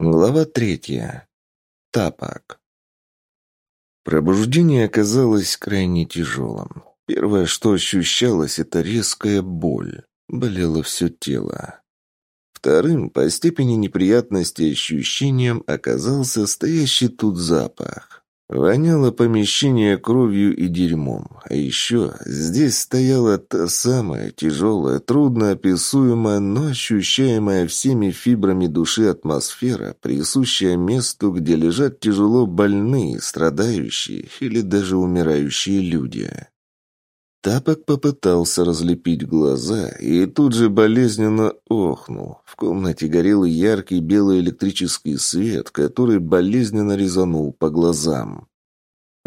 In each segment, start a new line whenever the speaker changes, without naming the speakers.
Глава третья. Тапок. Пробуждение оказалось крайне тяжелым. Первое, что ощущалось, это резкая боль. Болело все тело. Вторым, по степени неприятности ощущением, оказался стоящий тут запах. Воняло помещение кровью и дерьмом. А еще здесь стояла та самая тяжелая, трудноописуемая, но ощущаемая всеми фибрами души атмосфера, присущая месту, где лежат тяжело больные, страдающие или даже умирающие люди. Тапок попытался разлепить глаза и тут же болезненно охнул. В комнате горел яркий белый электрический свет, который болезненно резанул по глазам.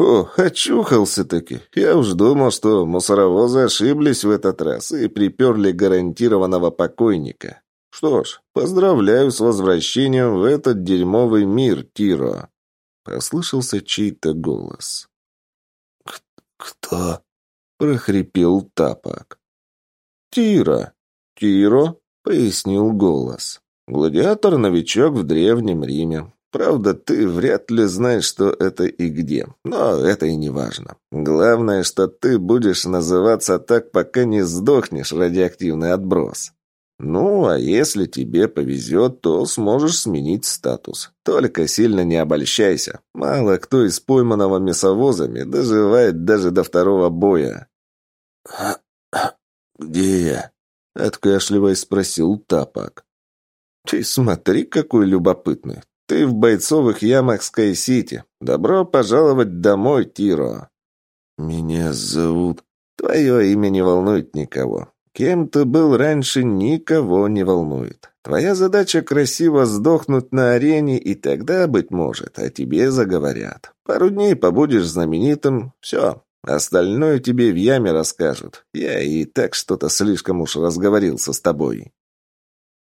«О, очухался-таки! Я уж думал, что мусоровозы ошиблись в этот раз и приперли гарантированного покойника. Что ж, поздравляю с возвращением в этот дерьмовый мир, Тиро!» Послышался чей-то голос.
«Кто?»
— прохрипел тапок. «Тира! Тиро!» — пояснил голос. «Гладиатор-новичок в Древнем Риме. Правда, ты вряд ли знаешь, что это и где. Но это и не важно. Главное, что ты будешь называться так, пока не сдохнешь, радиоактивный отброс. Ну, а если тебе повезет, то сможешь сменить статус. Только сильно не обольщайся. Мало кто из пойманного мясовозами доживает даже до второго боя.
«А, а где я?» — откашливаясь спросил Тапок.
«Ты смотри, какой любопытный. Ты в бойцовых ямах Скай-Сити. Добро пожаловать домой, Тиро».
«Меня зовут...»
«Твое имя не волнует никого. Кем ты был раньше, никого не волнует. Твоя задача красиво сдохнуть на арене, и тогда, быть может, о тебе заговорят. Пару дней побудешь знаменитым, все. Остальное тебе в яме расскажут. Я и так что-то слишком уж разговорился с тобой.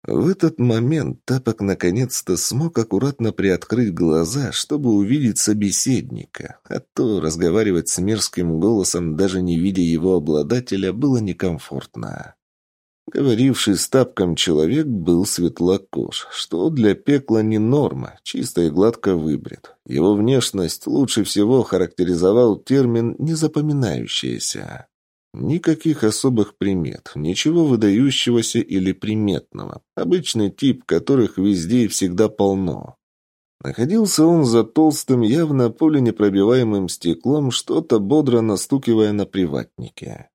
В этот момент Тапок наконец-то смог аккуратно приоткрыть глаза, чтобы увидеть собеседника, а то разговаривать с мерзким голосом, даже не видя его обладателя, было некомфортно. Говоривший с Тапком человек был светлокож, что для пекла не норма, чисто и гладко выбрит. Его внешность лучше всего характеризовал термин «незапоминающаяся». Никаких особых примет, ничего выдающегося или приметного. Обычный тип, которых везде и всегда полно. Находился он за толстым, явно пуленепробиваемым стеклом, что-то бодро настукивая на приватнике.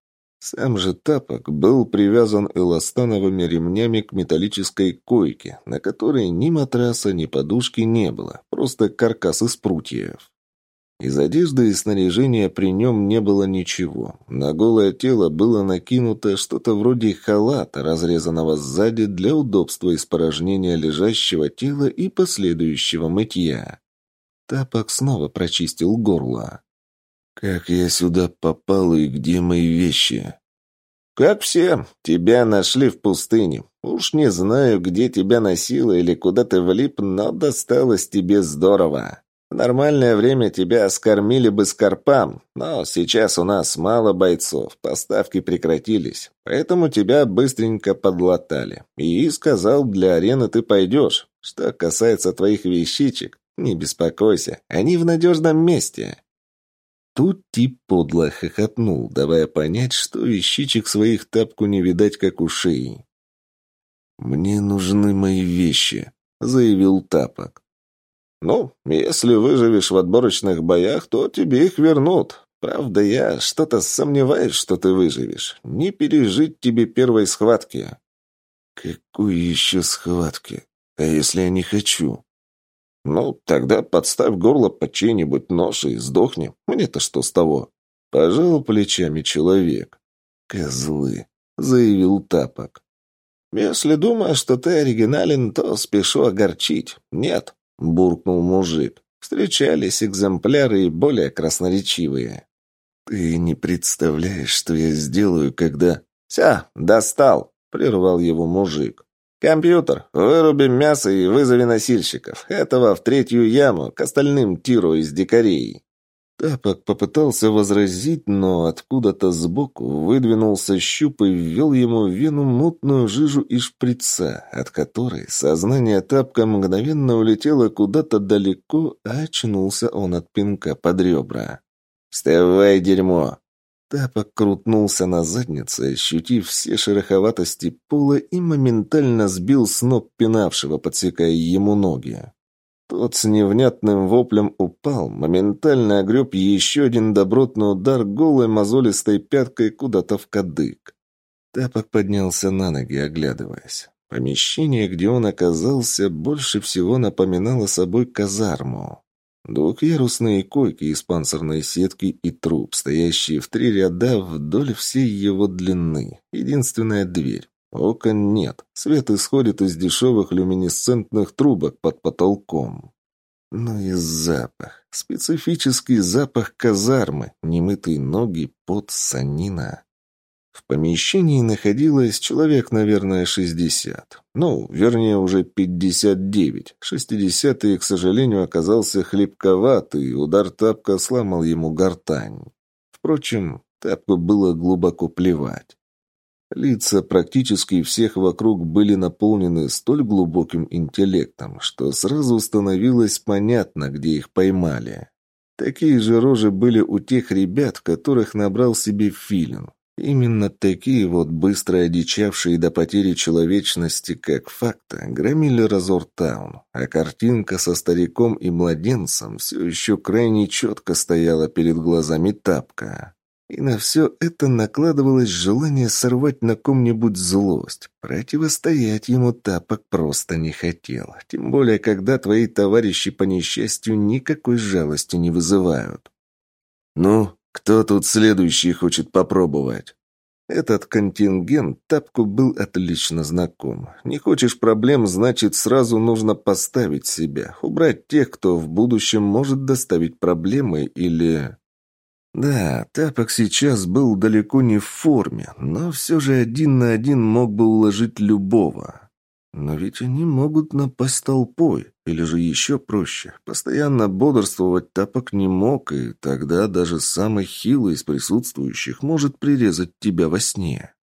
Сам же тапок был привязан эластановыми ремнями к металлической койке, на которой ни матраса, ни подушки не было, просто каркас из прутьев. Из одежды и снаряжения при нем не было ничего. На голое тело было накинуто что-то вроде халата, разрезанного сзади для удобства испорожнения лежащего тела и последующего мытья. Тапок снова прочистил горло.
«Как я сюда попал и где мои вещи?»
«Как все. Тебя нашли в пустыне. Уж не знаю, где тебя носило или куда ты влип, но досталось тебе здорово». В нормальное время тебя скормили бы скорпам, но сейчас у нас мало бойцов, поставки прекратились, поэтому тебя быстренько подлатали. И сказал, для арены ты пойдешь. Что касается твоих вещичек, не беспокойся, они в надежном месте». Тут тип подло хохотнул, давая понять, что вещичек своих тапку не видать, как ушей.
«Мне нужны мои вещи», — заявил тапок.
«Ну, если выживешь в отборочных боях, то тебе их вернут. Правда, я что-то сомневаюсь, что ты выживешь. Не пережить тебе первой схватки».
«Какой еще схватки? А если я не хочу?»
«Ну, тогда подставь горло под чей-нибудь нож и сдохни. Мне-то что с того?» Пожал плечами человек.
«Козлы», — заявил Тапок.
«Если думаешь, что ты оригинален, то спешу огорчить. Нет, — буркнул мужик. Встречались экземпляры более красноречивые.
«Ты не представляешь, что я сделаю, когда...»
«Ся, достал!» — прервал его мужик. «Компьютер, выруби мясо и вызови носильщиков. Этого в третью яму, к остальным тиру из дикарей». Тапок попытался возразить, но откуда-то сбоку выдвинулся щуп и ввел ему в вену мутную жижу из шприца, от которой сознание Тапка мгновенно улетело куда-то далеко, а очнулся он от пинка под ребра. «Вставай, дерьмо!» Тапок крутнулся на заднице, ощутив все шероховатости пола и моментально сбил с ног пинавшего, подсекая ему ноги. Тот с невнятным воплем упал, моментально огреб еще один добротный удар голой мозолистой пяткой куда-то в кадык. Тапок поднялся на ноги, оглядываясь. Помещение, где он оказался, больше всего напоминало собой казарму. Двухъярусные койки из панцирной сетки и труп, стоящие в три ряда вдоль всей его длины. Единственная дверь. Окон нет. Свет исходит из дешевых люминесцентных трубок под потолком. Ну и запах. Специфический запах казармы, немытые ноги, под санина. В помещении находилось человек, наверное, шестьдесят. Ну, вернее, уже пятьдесят девять. Шестидесятый, к сожалению, оказался хлебковат, и удар тапка сломал ему гортань. Впрочем, тапку было глубоко плевать. Лица практически всех вокруг были наполнены столь глубоким интеллектом, что сразу становилось понятно, где их поймали. Такие же рожи были у тех ребят, которых набрал себе филин. Именно такие вот быстро одичавшие до потери человечности, как факта, громили Разортаун, а картинка со стариком и младенцем все еще крайне четко стояла перед глазами Тапка. И на все это накладывалось желание сорвать на ком-нибудь злость. Противостоять ему тапок просто не хотел. Тем более, когда твои товарищи по несчастью никакой жалости не вызывают. «Ну, кто тут следующий хочет попробовать?» Этот контингент Тапку был отлично знаком. Не хочешь проблем, значит, сразу нужно поставить себя, убрать тех, кто в будущем может доставить проблемы или... Да, Тапок сейчас был далеко не в форме, но все же один на один мог бы уложить любого. Но ведь они могут напасть толпой, или же еще проще. Постоянно бодрствовать Тапок не мог, и тогда даже самый хилый из присутствующих может прирезать тебя во сне.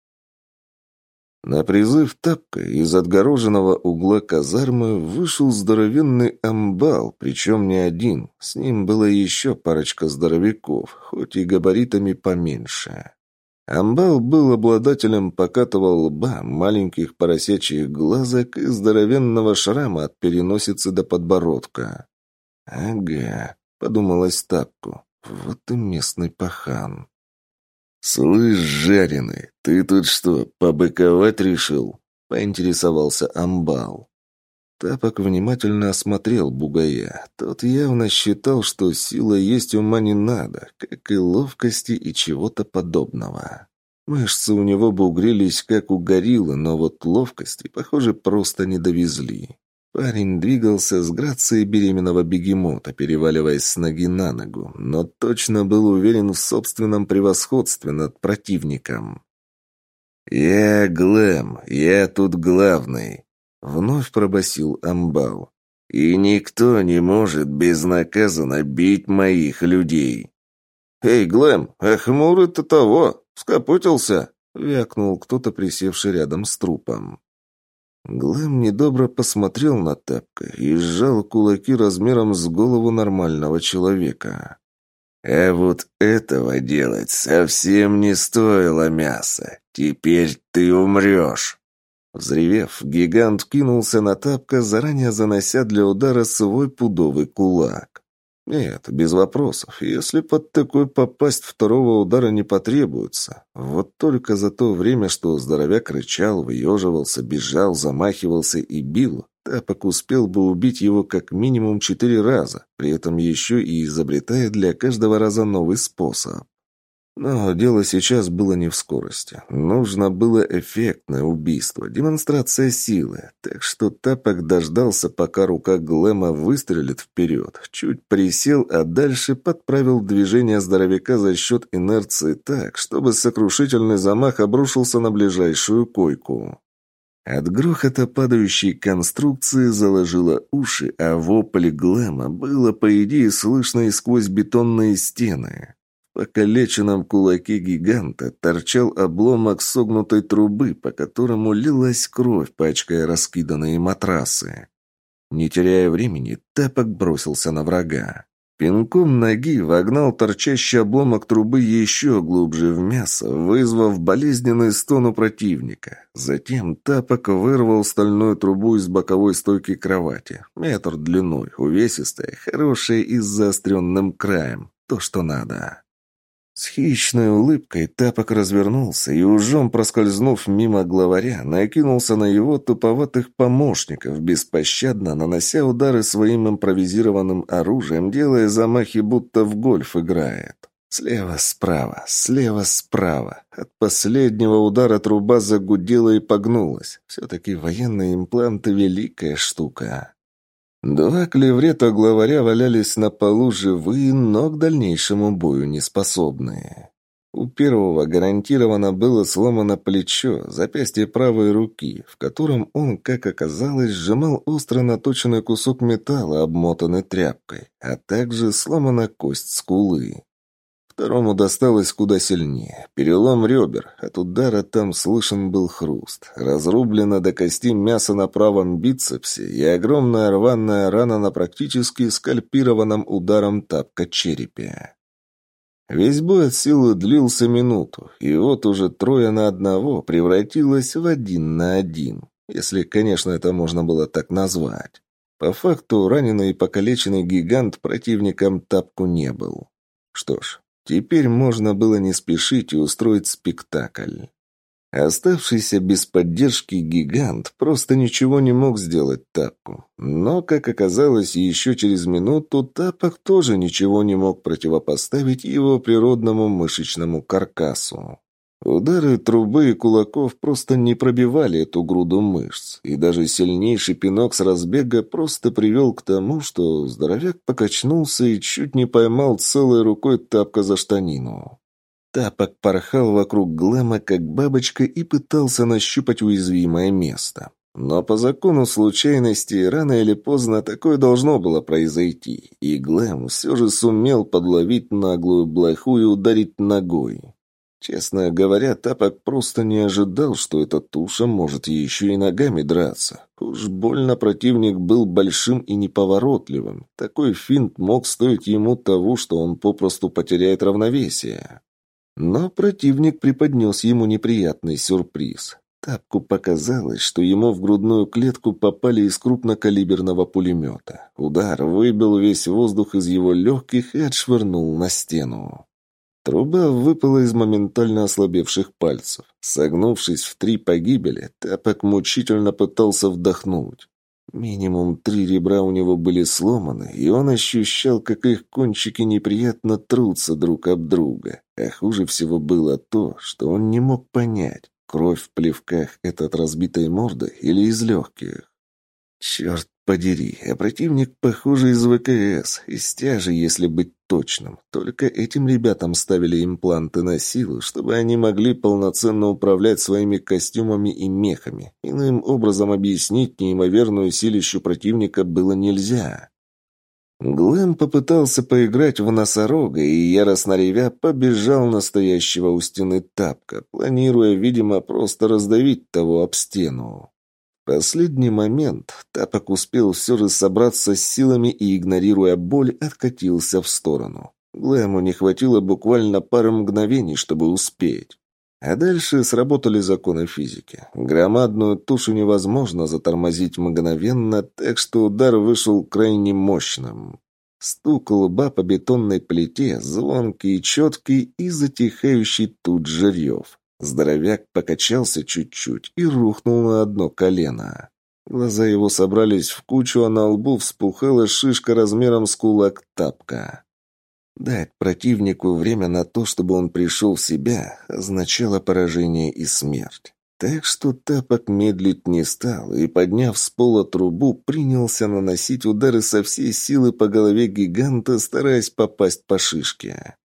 На призыв тапка из отгороженного угла казармы вышел здоровенный амбал, причем не один. С ним было еще парочка здоровяков, хоть и габаритами поменьше. Амбал был обладателем покатого лба, маленьких поросячьих глазок и здоровенного шрама от переносицы до подбородка. «Ага», — подумалось тапку, — «вот и местный пахан». «Слышь, жареный, ты тут что, побыковать решил?» — поинтересовался Амбал. Тапок внимательно осмотрел бугая. Тот явно считал, что сила есть ума не надо, как и ловкости и чего-то подобного. Мышцы у него бугрились, как у гориллы, но вот ловкости, похоже, просто не довезли. Парень двигался с грацией беременного бегемота, переваливаясь с ноги на ногу, но точно был уверен в собственном превосходстве над противником. «Я Глэм, я тут главный», — вновь пробасил Амбал. «И никто не может безнаказанно бить моих людей». «Эй, Глэм, а хмурый-то того, скопытился», — вякнул кто-то, присевший рядом с трупом. Глэм недобро посмотрел на Тапка и сжал кулаки размером с голову нормального человека. «А вот этого делать совсем не стоило мяса. Теперь ты умрешь!» Взревев, гигант кинулся на Тапка, заранее занося для удара свой пудовый кулак. Нет, без вопросов. Если под такой попасть, второго удара не потребуется. Вот только за то время, что здоровяк рычал, выеживался, бежал, замахивался и бил, Тапок успел бы убить его как минимум четыре раза, при этом еще и изобретая для каждого раза новый способ. Но дело сейчас было не в скорости. Нужно было эффектное убийство, демонстрация силы. Так что Тапок дождался, пока рука Глэма выстрелит вперед. Чуть присел, а дальше подправил движение здоровяка за счет инерции так, чтобы сокрушительный замах обрушился на ближайшую койку. От грохота падающей конструкции заложило уши, а вопль Глэма было, по идее, слышно и сквозь бетонные стены. Покалеченном кулаке гиганта торчал обломок согнутой трубы, по которому лилась кровь, пачкая раскиданные матрасы. Не теряя времени, Тапок бросился на врага. Пинком ноги вогнал торчащий обломок трубы еще глубже в мясо, вызвав болезненный стон у противника. Затем тапок вырвал стальную трубу из боковой стойки кровати. Метр длиной, увесистая, хорошая и с заостренным краем. То, что надо. С хищной улыбкой Тапок развернулся и, ужом проскользнув мимо главаря, накинулся на его туповатых помощников, беспощадно нанося удары своим импровизированным оружием, делая замахи, будто в гольф играет. Слева, справа, слева, справа. От последнего удара труба загудела и погнулась. Все-таки военные импланты — великая штука. Два клеврета главаря валялись на полу живые, но к дальнейшему бою не способные. У первого гарантированно было сломано плечо, запястье правой руки, в котором он, как оказалось, сжимал остро наточенный кусок металла, обмотанный тряпкой, а также сломана кость скулы. Второму досталось куда сильнее. Перелом ребер. От удара там слышен был хруст. Разрублено до кости мясо на правом бицепсе и огромная рваная рана на практически скальпированном ударом тапка черепе. Весь бой от силы длился минуту, и вот уже трое на одного превратилось в один на один, если, конечно, это можно было так назвать. По факту, раненый и покалеченный гигант противником тапку не был. Что ж, Теперь можно было не спешить и устроить спектакль. Оставшийся без поддержки гигант просто ничего не мог сделать Тапку. Но, как оказалось, еще через минуту Тапок тоже ничего не мог противопоставить его природному мышечному каркасу. Удары трубы и кулаков просто не пробивали эту груду мышц, и даже сильнейший пинок с разбега просто привел к тому, что здоровяк покачнулся и чуть не поймал целой рукой тапка за штанину. Тапок порхал вокруг Глэма, как бабочка, и пытался нащупать уязвимое место. Но по закону случайности, рано или поздно такое должно было произойти, и Глэм все же сумел подловить наглую блоху и ударить ногой. Честно говоря, Тапок просто не ожидал, что эта туша может еще и ногами драться. Уж больно противник был большим и неповоротливым. Такой финт мог стоить ему того, что он попросту потеряет равновесие. Но противник преподнес ему неприятный сюрприз. Тапку показалось, что ему в грудную клетку попали из крупнокалиберного пулемета. Удар выбил весь воздух из его легких и отшвырнул на стену. Труба выпала из моментально ослабевших пальцев. Согнувшись в три погибели, Тапок мучительно пытался вдохнуть. Минимум три ребра у него были сломаны, и он ощущал, как их кончики неприятно трутся друг об друга. А хуже всего было то, что он не мог понять, кровь в плевках — это от разбитой морды или из легких. Черт подери, а противник, похоже, из ВКС, из тяжи, если быть точным. Только этим ребятам ставили импланты на силу, чтобы они могли полноценно управлять своими костюмами и мехами. Иным образом объяснить неимоверную силищу противника было нельзя. Глэм попытался поиграть в носорога и, яростно ревя, побежал настоящего у стены тапка, планируя, видимо, просто раздавить того об стену последний момент Тапок успел все же собраться с силами и, игнорируя боль, откатился в сторону. Глэму не хватило буквально пары мгновений, чтобы успеть. А дальше сработали законы физики. Громадную тушу невозможно затормозить мгновенно, так что удар вышел крайне мощным. Стук лба по бетонной плите, звонкий четкий и затихающий тут же рев. Здоровяк покачался чуть-чуть и рухнул на одно колено. Глаза его собрались в кучу, а на лбу вспухала шишка размером с кулак тапка. Дать противнику время на то, чтобы он пришел в себя, означало поражение и смерть. Так что тапок медлить не стал и, подняв с пола трубу, принялся наносить удары со всей силы по голове гиганта, стараясь попасть по шишке.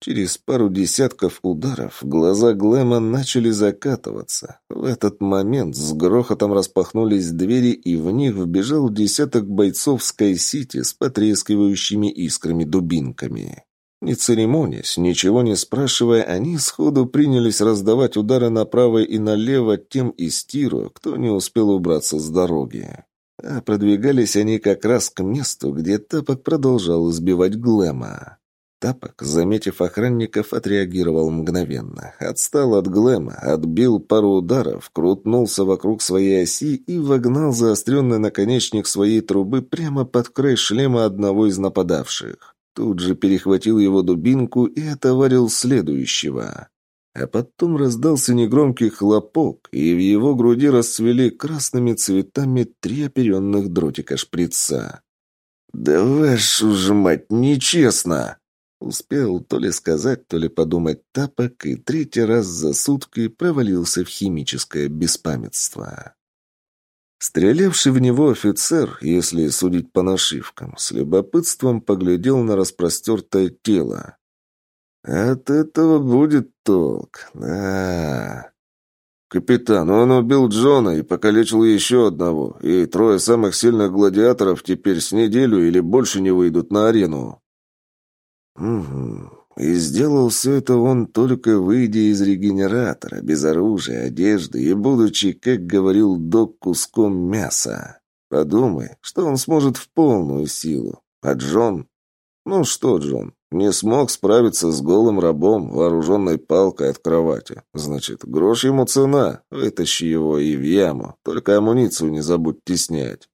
Через пару десятков ударов глаза Глэма начали закатываться. В этот момент с грохотом распахнулись двери, и в них вбежал десяток бойцов Скай-Сити с потрескивающими искрами дубинками. Не церемонясь, ничего не спрашивая, они сходу принялись раздавать удары направо и налево тем из тиру, кто не успел убраться с дороги. А продвигались они как раз к месту, где Тапок продолжал избивать Глэма. Тапок, заметив охранников, отреагировал мгновенно. Отстал от Глэма, отбил пару ударов, крутнулся вокруг своей оси и вогнал заостренный наконечник своей трубы прямо под край шлема одного из нападавших. Тут же перехватил его дубинку и отоварил следующего. А потом раздался негромкий хлопок, и в его груди расцвели красными цветами три оперенных дротика шприца. «Да вашу ж мать, нечестно!» Успел то ли сказать, то ли подумать тапок, и третий раз за сутки провалился в химическое беспамятство. Стрелявший в него офицер, если судить по нашивкам, с любопытством поглядел на распростертое тело. «От этого будет толк, да...» «Капитан, он убил Джона и покалечил еще одного, и трое самых сильных гладиаторов теперь с неделю или больше не выйдут на арену». «Угу. И сделал все это он только выйдя из регенератора, без оружия, одежды и будучи, как говорил док, куском мяса. Подумай, что он сможет в полную силу. А Джон? Ну что, Джон, не смог справиться с голым рабом, вооруженной палкой от кровати. Значит, грош ему цена. Вытащи его и в яму. Только амуницию не забудь снять.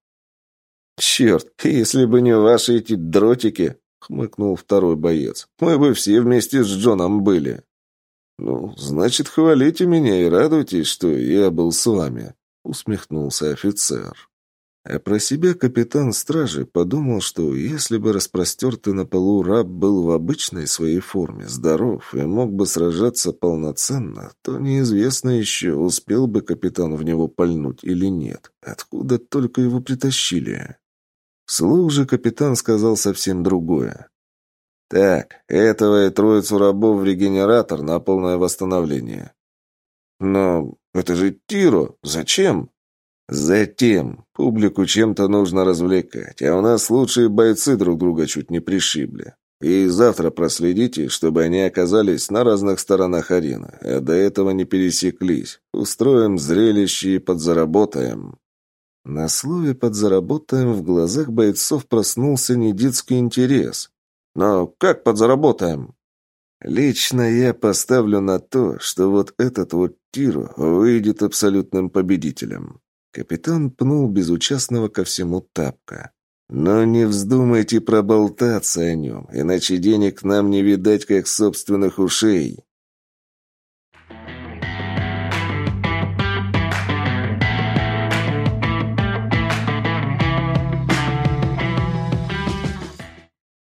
Черт, если бы не ваши эти дротики, хмыкнул второй боец. «Мы бы все вместе с Джоном были». «Ну, значит, хвалите меня и радуйтесь, что я был с вами», — усмехнулся офицер. А про себя капитан стражи подумал, что если бы распростертый на полу раб был в обычной своей форме, здоров и мог бы сражаться полноценно, то неизвестно еще, успел бы капитан в него пальнуть или нет. Откуда только его притащили? Вслух же капитан сказал совсем другое. «Так, этого и троицу рабов в регенератор на полное восстановление». «Но это же Тиро! Зачем?» «Затем. Публику чем-то нужно развлекать, а у нас лучшие бойцы друг друга чуть не пришибли. И завтра проследите, чтобы они оказались на разных сторонах арены, а до этого не пересеклись. Устроим зрелище и подзаработаем». На слове «подзаработаем» в глазах бойцов проснулся недетский интерес. «Но как подзаработаем?» «Лично я поставлю на то, что вот этот вот Тиру выйдет абсолютным победителем». Капитан пнул безучастного ко всему тапка. «Но не вздумайте проболтаться о нем, иначе денег нам не видать, как собственных ушей».